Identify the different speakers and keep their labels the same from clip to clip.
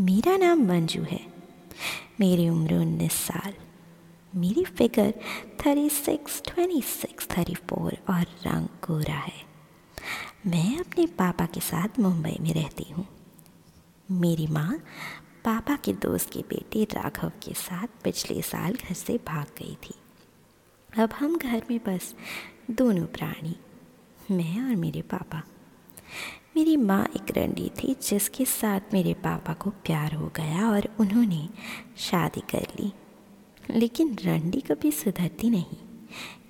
Speaker 1: मेरा नाम मंजू है। मेरी उम्र उन्नीस साल। मेरी figure thirty six twenty six thirty four और रंग गोरा है। मैं अपने पापा के साथ मुंबई में रहती हूँ। मेरी माँ पापा के दोस्त के बेटे राघव के साथ पिछले साल घर से भाग गई थी। अब हम घर में बस दोनों प्राणी, मैं और मेरे पापा। मेरी माँ एक रंडी थी जिसके साथ मेरे पापा को प्यार हो गया और उन्होंने शादी कर ली। लेकिन रंडी कभी सुधरती नहीं।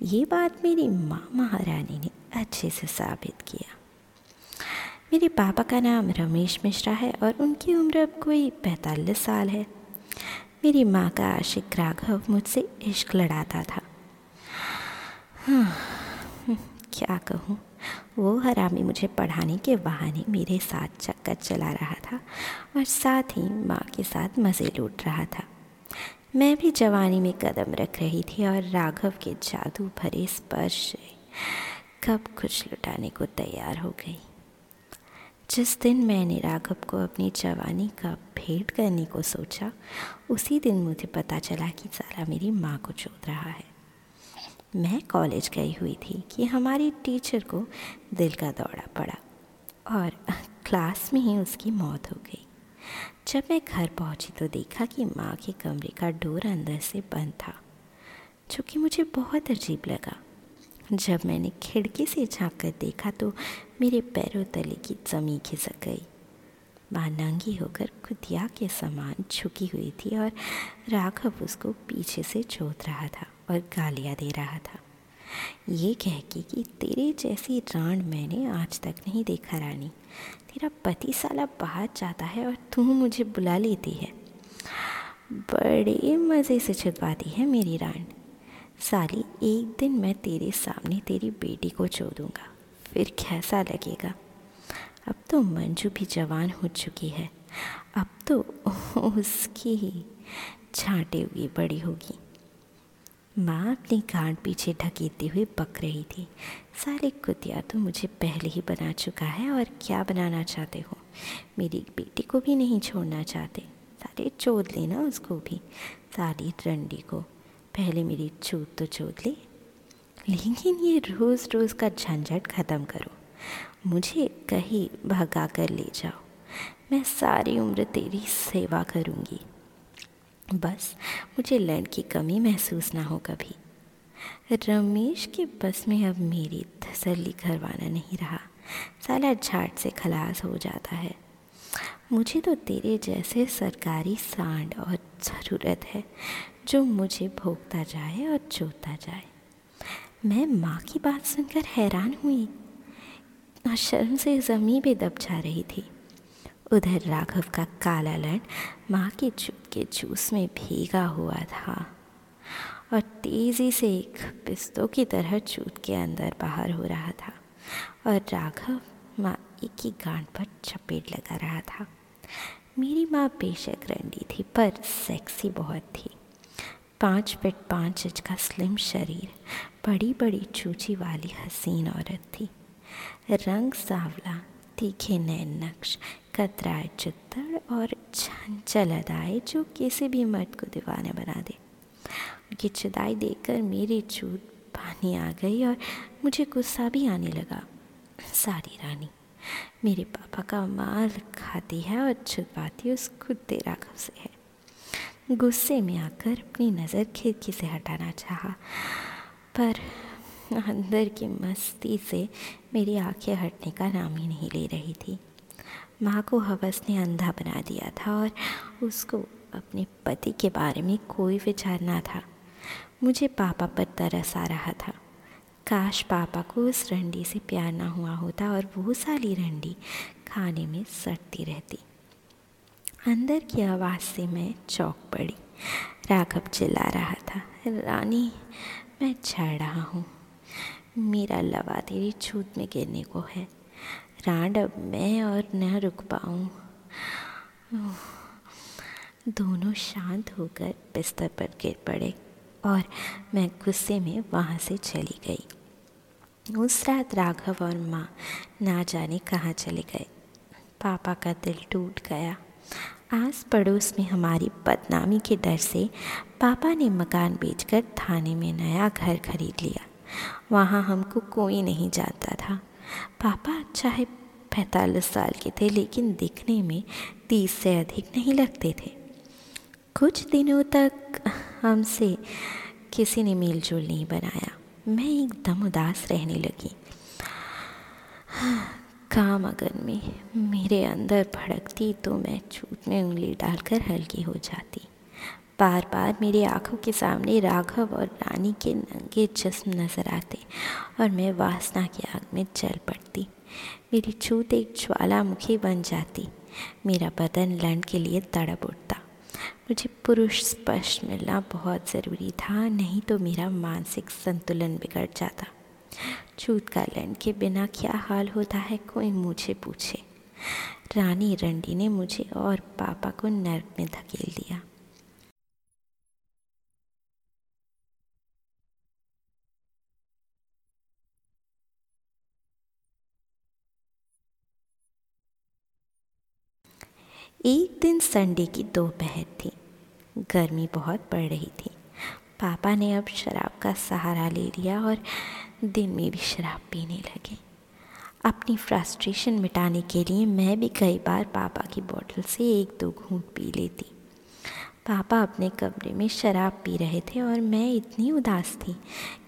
Speaker 1: ये बात मेरी माँ महारानी ने अच्छे से साबित किया। मेरे पापा का नाम रमेश मिश्रा है और उनकी उम्र अब कोई पैंतालीस साल है। मेरी माँ का आशिक राघव मुझसे इश्क लड़ाता था। हाँ क्या कहूँ? वो हरामी मुझे पढ़ाने के बहाने मेरे साथ चक्कर चला रहा था और साथ ही माँ के साथ मज़े लूट रहा था। मैं भी जवानी में कदम रख रही थी और राघव के जादू भरे स्पर्श से कब कुछ लुटाने को तैयार हो गई। जिस दिन मैंने राघव को अपनी जवानी का भेंट करने को सोचा, उसी दिन मुझे पता चला कि सारा मेरी माँ को चोद रहा है। मैं कॉलेज गई हुई थी कि हमारी टीचर को दिल का दौरा पड़ा और क्लास में ही उसकी मौत हो गई। जब मैं घर पहुँची तो देखा कि माँ के कमरे का डोर अंदर से बंद था, जो कि मुझे बहुत अजीब लगा। जब मैंने खिड़की से झाँक कर देखा तो मेरे पैरों तले की जमी खिसक गई। माँ नंगी होकर खुदिया के समान झुकी हुई थी और राघव उसको पीछे से चोत रहा था और गालियाँ दे रहा था। ये कह के कि तेरे जैसी राण मैंने आज तक नहीं देखा रानी। तेरा पति साला बाहर जाता है और तू मुझे बुला लेती है। बड़े मज़े से छुपाती है मेरी राण। साली, एक दिन मैं तेरे सामने तेरी बेटी को दूँगा। फिर कैसा लगेगा? अब तो मंजू भी जवान हो चुकी है। अब तो उसकी ही छाटे हुई बड़ी होगी। माँ अपनी गांड पीछे ढकेती हुई पक रही थी। सारे कुतिया तो मुझे पहले ही बना चुका है और क्या बनाना चाहते हो? मेरी बेटी को भी नहीं छोड़ना चाहते। सारे चोद लेना उसको भी। सारी रंडी को। पहले मेरी चूत तो चोद ले। लेकिन ये रोज़ रोज़ का झंझट ख़त्म करो। मुझे कहीं भगा कर ले जाओ। मैं सारी उम्र तेरी सेवा करूँगी। बस मुझे लड़ की कमी महसूस ना हो कभी। रमेश के बस में अब मेरी तसल्ली करवाना नहीं रहा। साला झाट से खलास हो जाता है। मुझे तो तेरे जैसे सरकारी सांड और ज़रूरत है, जो मुझे भोगता जाए और चोता जाए। मैं माँ की बात सुनकर हैरान हुई। और शर्म से ज़मीन पे दब जा रही थी। उधर राघव का काला लड़ माँ के चूत के जूस में भीगा हुआ था और तेज़ी से एक पिस्तों की तरह चूत के अंदर बाहर हो रहा था और राघव माँ एक ही गांड पर चपेट लगा रहा था। मेरी माँ बेशक रंडी थी, पर सेक्सी बहुत थी। पाँच फिट पाँच इंच का स्लिम शरीर बड़ी बड़ी चूची वाली हसीन औरत थी। रंग सावला, तीखे नैन नक्श, कतराए चित्तर और चंचल अदाए जो किसी भी मर्द को दीवाना बना दे। उनकी चुदाई देखकर मेरी चूत पानी आ गई और मुझे गुस्सा भी आने लगा। सारी रानी, मेरे पापा का माल खाती है और छुपाती उस कुत्ते राघव से है। गुस्से में आकर अपनी नज़र खिड़की से हटाना चाहा, पर अंदर की मस्ती से मेरी आँखें हटने का नाम ही नहीं ले रही थी। माँ को हवस ने अंधा बना दिया था और उसको अपने पति के बारे में कोई विचार ना था। मुझे पापा पर तरस आ रहा था। काश पापा को उस रंडी से प्यार ना हुआ होता और वो साली रंडी खाने में सड़ती रहती। अंदर की आवाज़ से मैं चौक पड़ी। राघव चिल्ला रहा था, रानी, मैं चढ़ रहा हूँ। मेरा लवा तेरी छूत में गिरने को है। रांड अब मैं और न रुक पाऊँ। दोनों शांत होकर बिस्तर पर गिर पड़े और मैं गुस्से में वहाँ से चली गई। उस रात राघव और माँ ना जाने कहाँ चले गए। पापा का दिल टूट गया। आस पड़ोस में हमारी बदनामी के डर से पापा ने मकान बेचकर थाने में नया घर खरीद लिया। वहाँ हमको कोई नहीं जानता था। पापा चाहे पैंतालीस साल के थे, लेकिन दिखने में तीस से अधिक नहीं लगते थे। कुछ दिनों तक हमसे किसी ने मेल जोल नहीं बनाया। मैं एकदम उदास रहने लगी। काम अगर में मेरे अंदर भड़कती तो मैं छूत में उंगली डालकर हल्की हो जाती। बार बार मेरी आँखों के सामने राघव और रानी के नंगे जिस्म नज़र आते और मैं वासना की आग में जल पड़ती। मेरी छूत एक ज्वालामुखी बन जाती। मेरा बदन लंड के लिए तड़प उठता। मुझे पुरुष स्पर्श मिलना बहुत ज़रूरी था, नहीं तो मेरा मानसिक संतुलन बिगड़ जाता। छूत का लंड के बिना क्या हाल होता है, कोई मुझे पूछे। रानी रंडी ने मुझे और पापा को नर्क में धकेल दिया। एक दिन संडे की दोपहर थी। गर्मी बहुत पड़ रही थी। पापा ने अब शराब का सहारा ले लिया और दिन में भी शराब पीने लगे। अपनी फ्रस्ट्रेशन मिटाने के लिए मैं भी कई बार पापा की बोतल से एक दो घूंट पी लेती। पापा अपने कमरे में शराब पी रहे थे और मैं इतनी उदास थी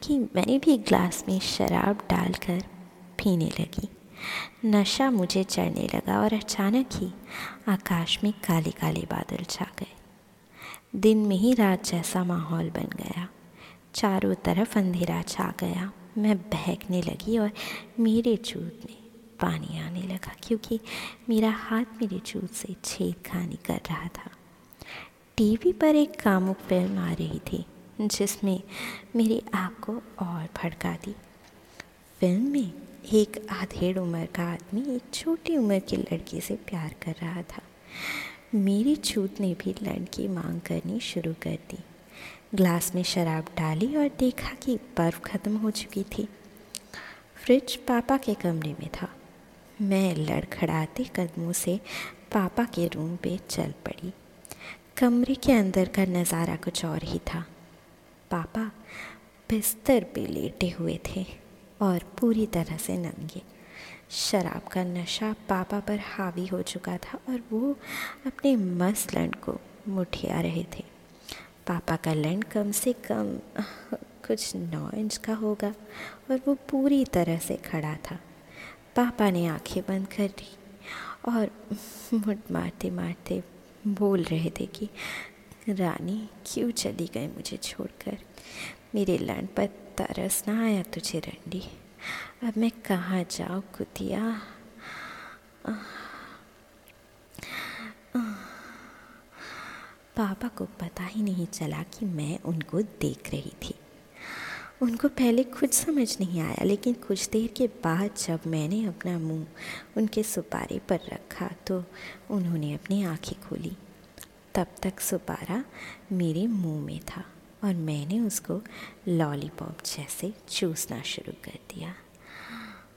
Speaker 1: कि मैंने भी एक ग्लास में शराब डालकर पीने लगी। नशा मुझे चढ़ने लगा और अचानक ही आकाश में काले काले बादल छा गए। दिन में ही रात जैसा माहौल बन गया। चारों तरफ़ अंधेरा छा गया। मैं बहकने लगी और मेरे चूत में पानी आने लगा, क्योंकि मेरा हाथ मेरे चूत से छेद खानी कर रहा था। टीवी पर एक कामुक फ़िल्म आ रही थी, जिसमें मेरी आँख को और भड़का दी। फ़िल्म में एक आधेड़ उम्र का आदमी एक छोटी उम्र की लड़की से प्यार कर रहा था। मेरी छूत ने भी लड़की मांग करनी शुरू कर दी। ग्लास में शराब डाली और देखा कि बर्फ़ ख़त्म हो चुकी थी। फ्रिज पापा के कमरे में था। मैं लड़खड़ाते कदमों से पापा के रूम पे चल पड़ी। कमरे के अंदर का नज़ारा कुछ और ही था। पापा बिस्तर पे लेटे हुए थे। और पूरी तरह से नंगे। शराब का नशा पापा पर हावी हो चुका था और वो अपने मसलन को मुठिया रहे थे। पापा का लैंड कम से कम, कुछ नौ इंच का होगा और वो पूरी तरह से खड़ा था। पापा ने आँखें बंद कर दी और मुट मारते मारते बोल रहे थे कि, रानी, क्यों चली गई मुझे छोड़कर? मेरे लैंड पर तरस ना आया तुझे रंडी अब मैं कहाँ जाऊँ कुतिया पापा को पता ही नहीं चला कि मैं उनको देख रही थी उनको पहले कुछ समझ नहीं आया लेकिन कुछ देर के बाद जब मैंने अपना मुँह उनके सुपारे पर रखा तो उन्होंने अपनी आँखें खोली तब तक सुपारा मेरे मुँह में था और मैंने उसको लॉलीपॉप जैसे चूसना शुरू कर दिया।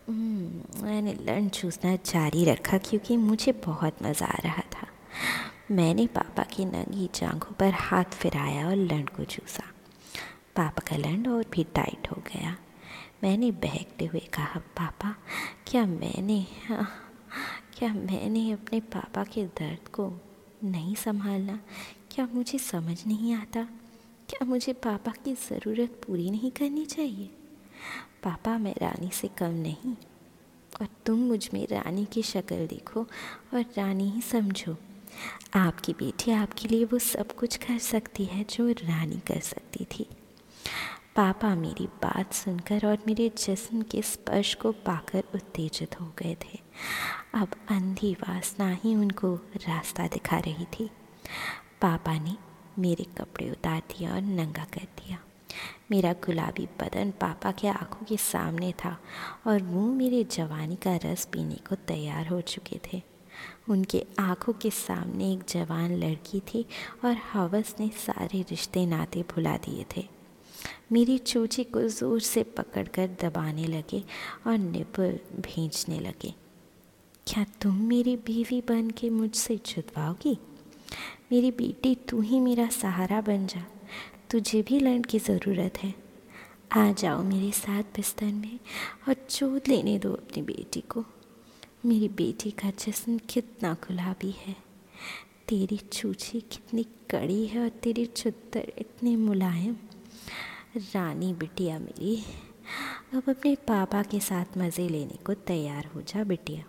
Speaker 1: हम्म, मैंने लंच चूसना जारी रखा क्योंकि मुझे बहुत मज़ा आ रहा था। मैंने पापा की नंगी जांघों पर हाथ फिराया और लंड को चूसा। पापा का लंड और भी टाइट हो गया। मैंने बहकते हुए कहा पापा क्या मैंने क्या मैंने अपने पापा के दर्द को नहीं संभालना? क्या मुझे समझ नहीं आता? क्या मुझे पापा की ज़रूरत पूरी नहीं करनी चाहिए? पापा मैं रानी से कम नहीं। और तुम मुझमें रानी की शक्ल देखो और रानी ही समझो। आपकी बेटी आपके लिए वो सब कुछ कर सकती है जो रानी कर सकती थी। पापा मेरी बात सुनकर और मेरे जिस्म के स्पर्श को पाकर उत्तेजित हो गए थे। अब अंधी वासना ही उनको रास्ता दिखा रही थी। पापा ने मेरे कपड़े उतार दिया और नंगा कर दिया। मेरा गुलाबी बदन पापा के आँखों के सामने था और वो मेरे जवानी का रस पीने को तैयार हो चुके थे। उनके आँखों के सामने एक जवान लड़की थी और हवस ने सारे रिश्ते नाते भुला दिए थे। मेरी चूची को ज़ोर से पकड़कर दबाने लगे और निपुल भींचने लगे। क्या तुम मेरी बीवी बन के मुझसे छुटवाओगी मेरी बेटी, तू ही मेरा सहारा बन जा। तुझे भी लैंड की ज़रूरत है। आ जाओ मेरे साथ बिस्तर में और चोट लेने दो अपनी बेटी को। मेरी बेटी का जिस्म कितना गुलाबी है। तेरी चूची कितनी कड़ी है और तेरी चुत्तर इतने मुलायम। रानी बिटिया मेरी अब अपने पापा के साथ मज़े लेने को तैयार हो जा बिटिया।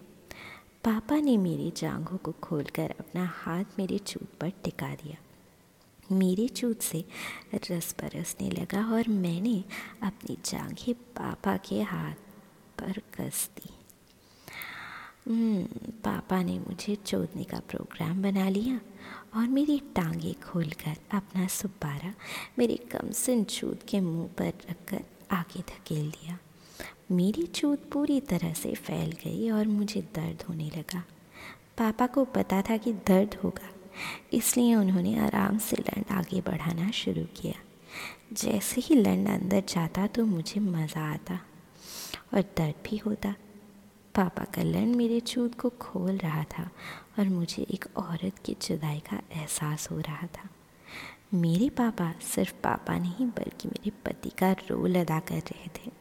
Speaker 1: पापा ने मेरी जांघों को खोलकर अपना हाथ मेरे चूत पर टिका दिया। मेरी चूत से रस बरसने लगा और मैंने अपनी जांघें पापा के हाथ पर कस दी। हम्म, पापा ने मुझे चोदने का प्रोग्राम बना लिया और मेरी टांगें खोलकर अपना सुब्बारा मेरे कमसन चूत के मुँह पर रखकर आगे धकेल दिया। मेरी चूत पूरी तरह से फैल गई और मुझे दर्द होने लगा। पापा को पता था कि दर्द होगा, इसलिए उन्होंने आराम से लंड आगे बढ़ाना शुरू किया। जैसे ही लंड अंदर जाता तो मुझे मज़ा आता और दर्द भी होता। पापा का लंड मेरे चूत को खोल रहा था और मुझे एक औरत की जुदाई का एहसास हो रहा था। मेरे पापा सिर्फ़ पापा नहीं, बल्कि मेरे पति का रोल अदा कर रहे थे।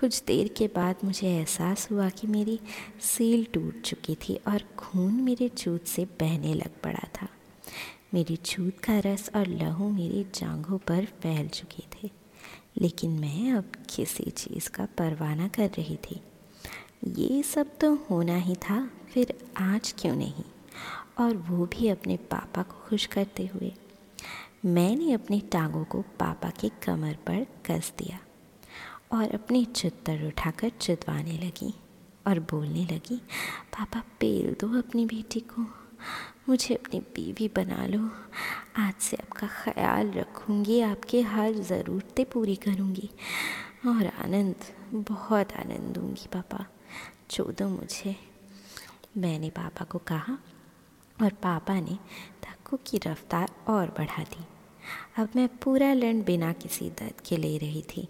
Speaker 1: कुछ देर के बाद मुझे एहसास हुआ कि मेरी सील टूट चुकी थी और खून मेरे चूत से बहने लग पड़ा था। मेरी चूत का रस और लहू मेरी जांघों पर फैल चुके थे, लेकिन मैं अब किसी चीज़ का परवाना कर रही थी। ये सब तो होना ही था, फिर आज क्यों नहीं? और वो भी अपने पापा को खुश करते हुए। मैंने अपनी टांगों को पापा के कमर पर कस दिया। और अपनी चुत्तर उठाकर चुतवाने लगी और बोलने लगी, पापा, पेल दो अपनी बेटी को। मुझे अपनी बीवी बना लो। आज से आपका ख्याल रखूँगी, आपके हर ज़रूरतें पूरी करूँगी। और आनंद, बहुत आनंद दूँगी, पापा। दो मुझे। मैंने पापा को कहा और पापा ने धक्कों की रफ्तार और बढ़ा दी। अब मैं पूरा लंड बिना किसी दर्द के ले रही थी।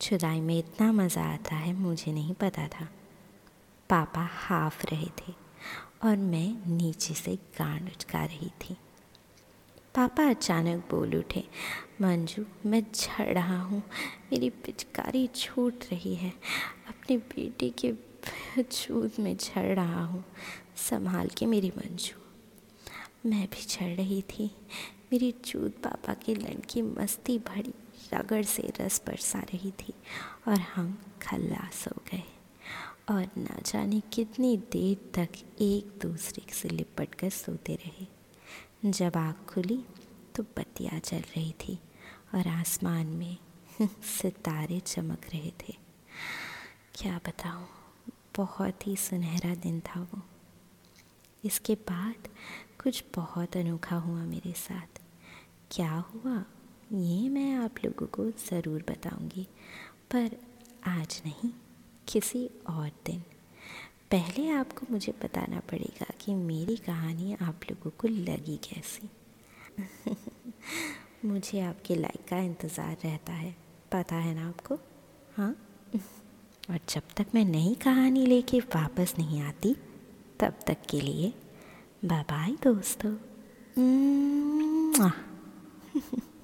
Speaker 1: चुदाई में इतना मज़ा आता है, मुझे नहीं पता था। पापा हाफ़ रहे थे और मैं नीचे से गांड उचका रही थी। पापा अचानक बोल उठे, मंजू, मैं झड़ रहा हूँ, मेरी पिचकारी छूट रही है, अपनी बेटी के छूत में झड़ रहा हूँ, संभाल के मेरी मंजू। मैं भी झड़ रही थी, मेरी चूत पापा के लड़की मस्ती भरी रगड़ से रस बरसा रही थी और हम खल्लास हो गए। और ना जाने कितनी देर तक एक दूसरे से लिपट कर सोते रहे। जब आँख खुली तो बत्तियाँ जल रही थी और आसमान में सितारे चमक रहे थे। क्या बताऊँ, बहुत ही सुनहरा दिन था वो। इसके बाद कुछ बहुत अनोखा हुआ मेरे साथ। क्या हुआ? ये मैं आप लोगों को ज़रूर बताऊँगी। पर आज नहीं, किसी और दिन। पहले आपको मुझे बताना पड़ेगा कि मेरी कहानी आप लोगों को लगी कैसी। मुझे आपके लाइक का इंतज़ार रहता है। पता है ना आपको? हाँ? और जब तक मैं नई कहानी लेके वापस नहीं आती, तब तक के लिए बाय बाय दोस्तों।